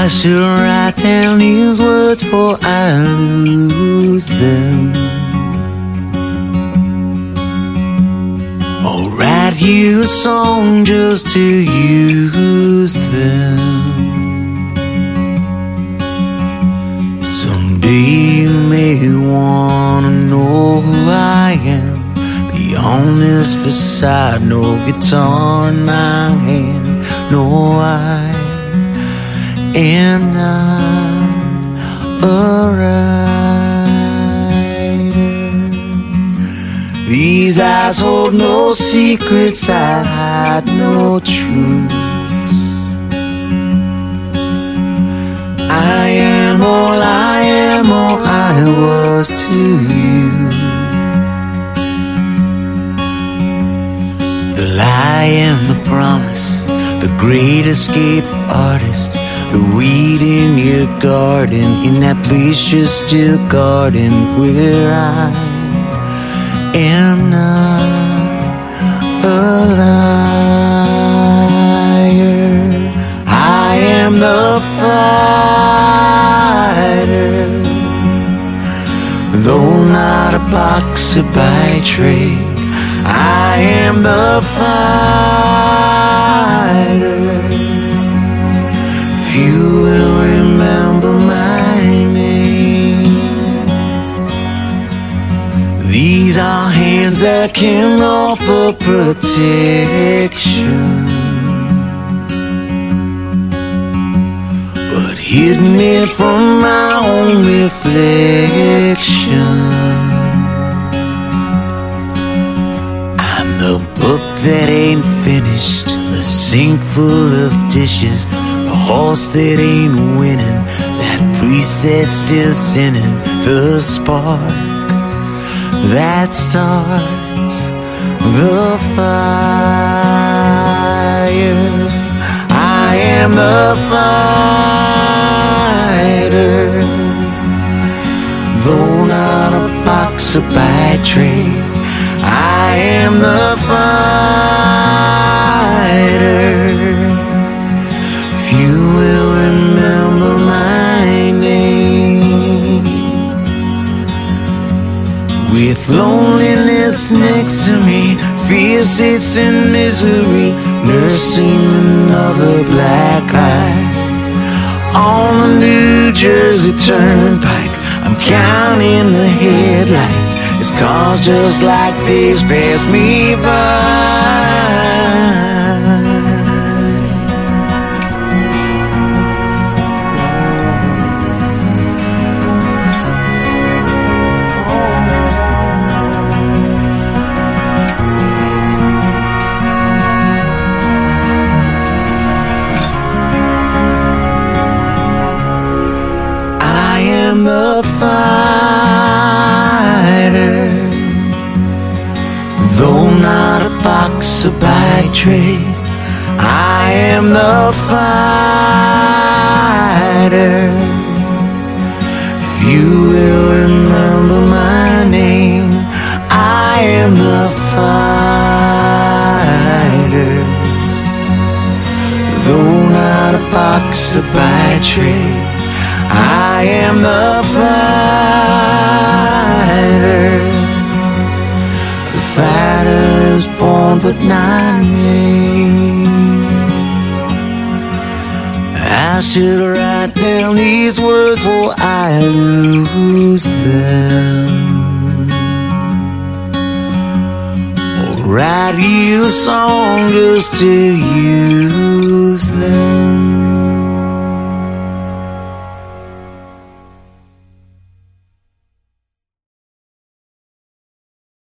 I should write down these words before I lose them. Or write you a song just to use them. Someday you may wanna know who I am. Beyond this facade, no guitar in my hand, no I am not a writer. These eyes hold no secrets, I hide no truths. I am all I am, all I was to you. The lie and the promise, the great escape artist, the weed in your garden, in that place just still garden where I am not a liar. I am the fighter, though not a boxer by trade. I am the fighter. Few will remember my name. These are hands that can offer protection. But hid me from my own reflection. I'm the book that ain't finished, the sink full of dishes, horse that ain't winning, that priest that's still sinning, the spark that starts the fire. I am the fighter, though not a boxer by trade. I am the fighter. Next to me, fear sits in misery, nursing another black eye. On the New Jersey Turnpike, I'm counting the headlights. It's cars just like days pass me by. The fighter, though not a boxer by trade. I am the fighter. Few will remember my name. I am the fighter, though not a boxer by trade. I am the fighter. The fighter is born but not me. I should write down these words before I lose them. Or write you a song just to use